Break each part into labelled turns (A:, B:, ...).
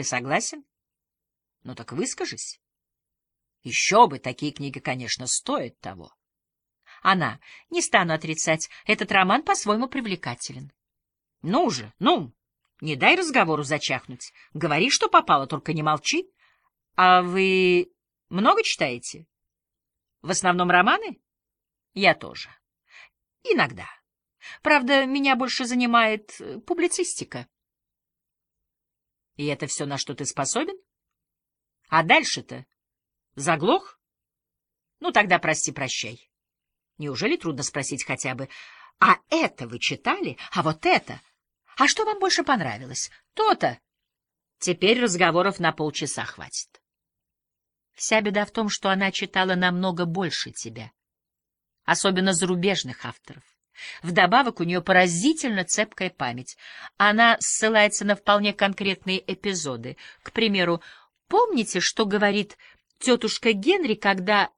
A: Ты согласен? Ну так выскажись. Еще бы, такие книги, конечно, стоят того. Она. Не стану отрицать, этот роман по-своему привлекателен. Ну же, ну, не дай разговору зачахнуть. Говори, что попало, только не молчи. А вы много читаете? В основном романы? Я тоже. Иногда. Правда, меня больше занимает э, публицистика. И это все, на что ты способен? А дальше-то? Заглох? Ну, тогда прости-прощай. Неужели трудно спросить хотя бы, а это вы читали? А вот это? А что вам больше понравилось? То-то. Теперь разговоров на полчаса хватит. Вся беда в том, что она читала намного больше тебя, особенно зарубежных авторов. Вдобавок у нее поразительно цепкая память. Она ссылается на вполне конкретные эпизоды. К примеру, помните, что говорит тетушка Генри, когда...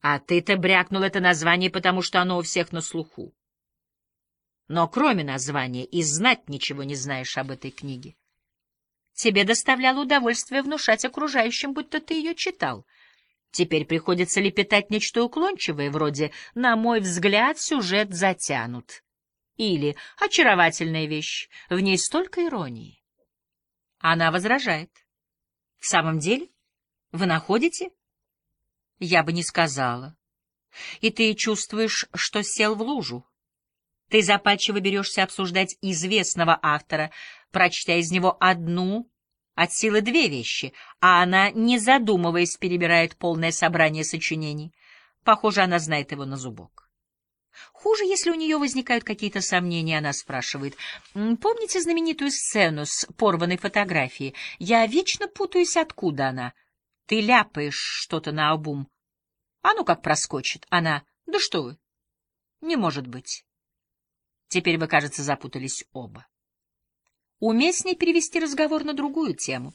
A: А ты-то брякнул это название, потому что оно у всех на слуху. Но кроме названия и знать ничего не знаешь об этой книге. Тебе доставляло удовольствие внушать окружающим, будто ты ее читал — Теперь приходится лепетать нечто уклончивое, вроде «на мой взгляд сюжет затянут» или «очаровательная вещь, в ней столько иронии». Она возражает. «В самом деле? Вы находите?» «Я бы не сказала. И ты чувствуешь, что сел в лужу. Ты запальчиво берешься обсуждать известного автора, прочтя из него одну от силы две вещи, а она, не задумываясь, перебирает полное собрание сочинений. Похоже, она знает его на зубок. Хуже, если у нее возникают какие-то сомнения, она спрашивает. «Помните знаменитую сцену с порванной фотографией? Я вечно путаюсь, откуда она. Ты ляпаешь что-то на обум. А ну как проскочит. Она. Да что вы? Не может быть. Теперь вы, кажется, запутались оба. Уместнее перевести разговор на другую тему.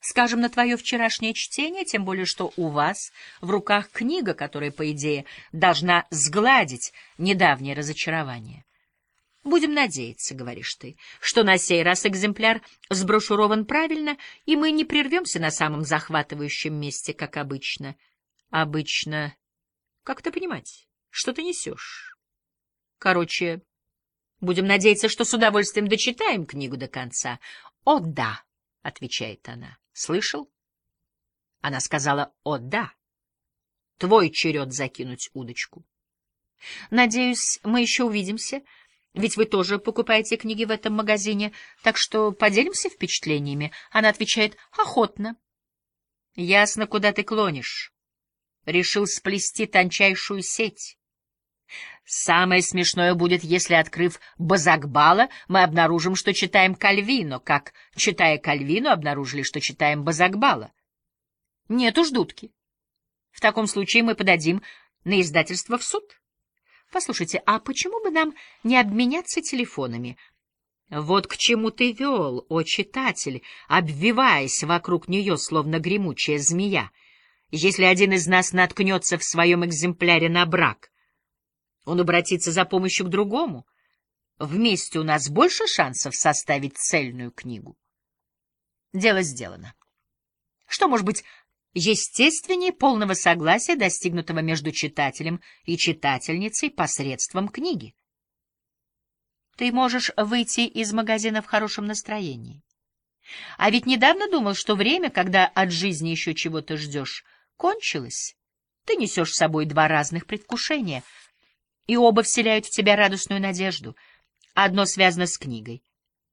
A: Скажем, на твое вчерашнее чтение, тем более, что у вас в руках книга, которая, по идее, должна сгладить недавнее разочарование. Будем надеяться, говоришь ты, что на сей раз экземпляр сброшурован правильно, и мы не прервемся на самом захватывающем месте, как обычно. Обычно... Как это понимать? Что ты несешь? Короче, Будем надеяться, что с удовольствием дочитаем книгу до конца. — О, да, — отвечает она. — Слышал? Она сказала «О, да». Твой черед закинуть удочку. Надеюсь, мы еще увидимся, ведь вы тоже покупаете книги в этом магазине, так что поделимся впечатлениями. Она отвечает «Охотно». Ясно, куда ты клонишь. Решил сплести тончайшую сеть. Самое смешное будет, если, открыв Базакбала, мы обнаружим, что читаем Кальвино, как, читая Кальвино, обнаружили, что читаем Базакбала. Нет уж дудки. В таком случае мы подадим на издательство в суд. Послушайте, а почему бы нам не обменяться телефонами? Вот к чему ты вел, о читатель, обвиваясь вокруг нее, словно гремучая змея. Если один из нас наткнется в своем экземпляре на брак, он обратится за помощью к другому. Вместе у нас больше шансов составить цельную книгу. Дело сделано. Что может быть естественнее полного согласия, достигнутого между читателем и читательницей посредством книги? Ты можешь выйти из магазина в хорошем настроении. А ведь недавно думал, что время, когда от жизни еще чего-то ждешь, кончилось. Ты несешь с собой два разных предвкушения — и оба вселяют в тебя радостную надежду. Одно связано с книгой.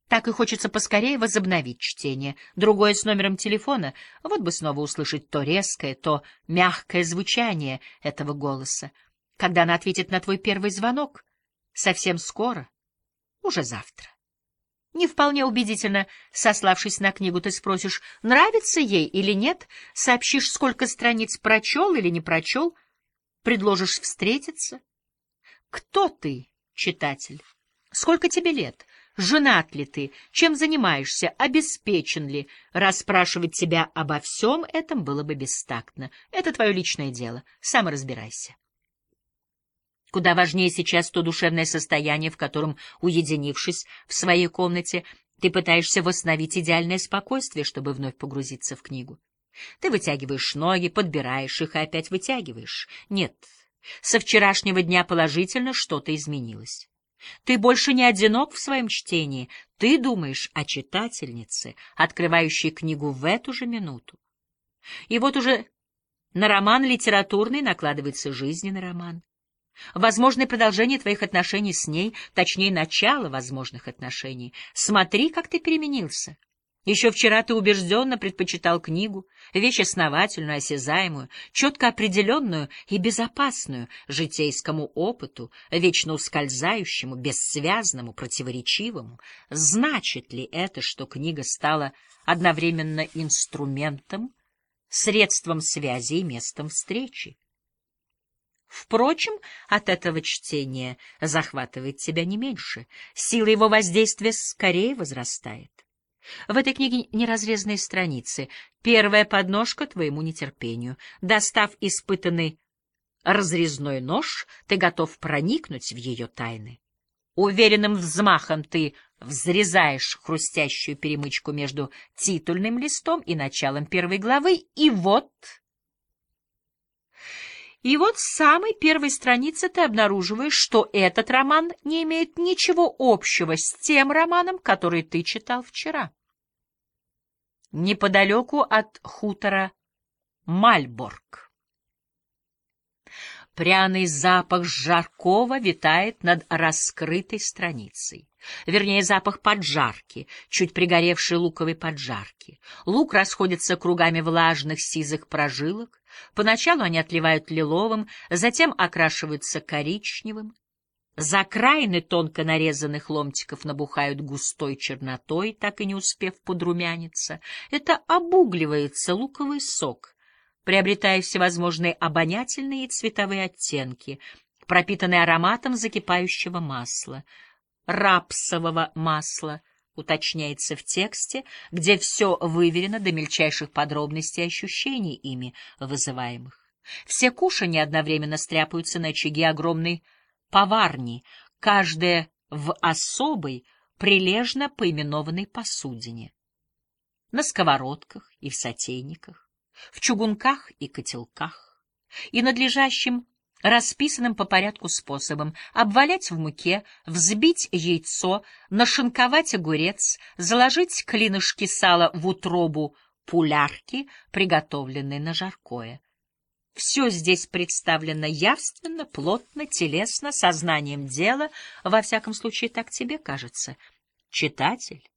A: Так и хочется поскорее возобновить чтение. Другое с номером телефона. Вот бы снова услышать то резкое, то мягкое звучание этого голоса. Когда она ответит на твой первый звонок? Совсем скоро. Уже завтра. Не вполне убедительно, сославшись на книгу, ты спросишь, нравится ей или нет, сообщишь, сколько страниц прочел или не прочел, предложишь встретиться — кто ты, читатель? Сколько тебе лет? Женат ли ты? Чем занимаешься? Обеспечен ли? Расспрашивать тебя обо всем этом было бы бестактно. Это твое личное дело. Сам разбирайся. Куда важнее сейчас то душевное состояние, в котором, уединившись в своей комнате, Ты пытаешься восстановить идеальное спокойствие, чтобы вновь погрузиться в книгу. Ты вытягиваешь ноги, подбираешь их и опять вытягиваешь. Нет, со вчерашнего дня положительно что-то изменилось. Ты больше не одинок в своем чтении, ты думаешь о читательнице, открывающей книгу в эту же минуту. И вот уже на роман литературный накладывается жизненный роман. Возможное продолжение твоих отношений с ней, точнее, начало возможных отношений. Смотри, как ты переменился. Еще вчера ты убежденно предпочитал книгу, вещь основательную, осязаемую, четко определенную и безопасную житейскому опыту, вечно ускользающему, бессвязному, противоречивому. Значит ли это, что книга стала одновременно инструментом, средством связи и местом встречи? Впрочем, от этого чтения захватывает тебя не меньше, сила его воздействия скорее возрастает. В этой книге неразрезанные страницы, первая подножка твоему нетерпению. Достав испытанный разрезной нож, ты готов проникнуть в ее тайны. Уверенным взмахом ты взрезаешь хрустящую перемычку между титульным листом и началом первой главы, и вот... И вот с самой первой страницы ты обнаруживаешь, что этот роман не имеет ничего общего с тем романом, который ты читал вчера неподалеку от хутора Мальборг. Пряный запах жаркого витает над раскрытой страницей. Вернее, запах поджарки, чуть пригоревшей луковой поджарки. Лук расходится кругами влажных сизых прожилок. Поначалу они отливают лиловым, затем окрашиваются коричневым. Закраины тонко нарезанных ломтиков набухают густой чернотой, так и не успев подрумяниться. Это обугливается луковый сок, приобретая всевозможные обонятельные и цветовые оттенки, пропитанные ароматом закипающего масла, рапсового масла, уточняется в тексте, где все выверено до мельчайших подробностей ощущений ими вызываемых. Все кушанья одновременно стряпаются на очаге огромной поварни, каждая в особой, прилежно поименованной посудине. На сковородках и в сотейниках, в чугунках и котелках, и надлежащим расписанным по порядку способом обвалять в муке, взбить яйцо, нашинковать огурец, заложить клинышки сала в утробу пулярки, приготовленной на жаркое. Все здесь представлено явственно, плотно, телесно, сознанием дела, во всяком случае, так тебе кажется. Читатель,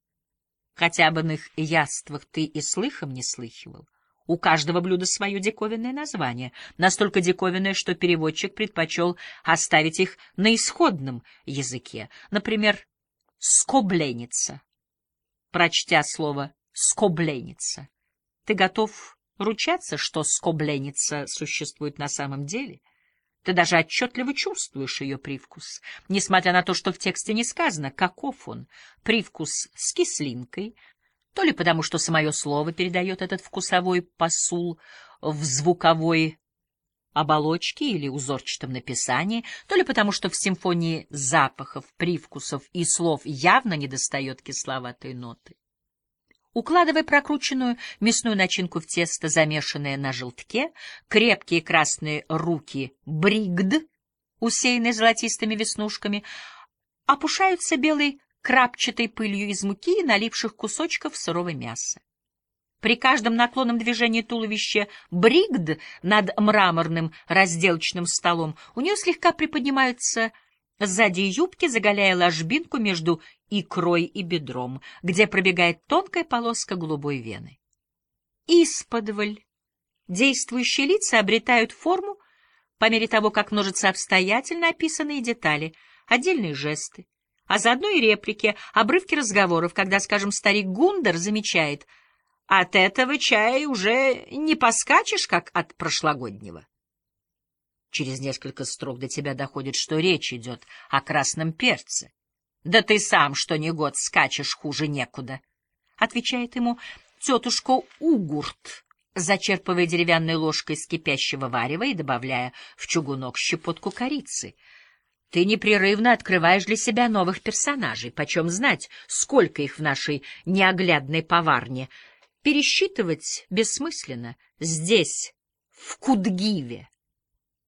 A: хотя бы на их яствах ты и слыхом не слыхивал. У каждого блюда свое диковинное название, настолько диковинное, что переводчик предпочел оставить их на исходном языке. Например, «скобленица». Прочтя слово «скобленица», ты готов ручаться, что скобленица существует на самом деле. Ты даже отчетливо чувствуешь ее привкус, несмотря на то, что в тексте не сказано, каков он, привкус с кислинкой, то ли потому, что самое слово передает этот вкусовой посул в звуковой оболочке или узорчатом написании, то ли потому, что в симфонии запахов, привкусов и слов явно недостает кисловатой ноты. Укладывая прокрученную мясную начинку в тесто, замешанное на желтке, крепкие красные руки бригд, усеянные золотистыми веснушками, опушаются белой крапчатой пылью из муки и наливших кусочков сырого мяса. При каждом наклонном движении туловища бригд над мраморным разделочным столом у нее слегка приподнимаются сзади юбки, заголяя ложбинку между икрой и бедром, где пробегает тонкая полоска голубой вены. Исподволь действующие лица обретают форму по мере того, как множатся обстоятельно описанные детали, отдельные жесты, а заодно и реплики, обрывки разговоров, когда, скажем, старик Гундер замечает «От этого чая уже не поскачешь, как от прошлогоднего». Через несколько строк до тебя доходит, что речь идет о красном перце. Да ты сам, что не год, скачешь хуже некуда, — отвечает ему тетушка Угурт, зачерпывая деревянной ложкой с кипящего варева и добавляя в чугунок щепотку корицы. Ты непрерывно открываешь для себя новых персонажей, почем знать, сколько их в нашей неоглядной поварне. Пересчитывать бессмысленно. Здесь, в Кудгиве,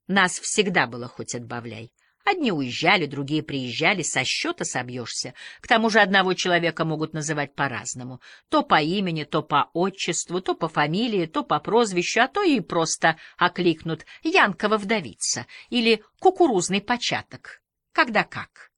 A: нас всегда было хоть отбавляй. Одни уезжали, другие приезжали, со счета собьешься. К тому же одного человека могут называть по-разному. То по имени, то по отчеству, то по фамилии, то по прозвищу, а то и просто окликнут «Янкова вдовица» или «Кукурузный початок». Когда как.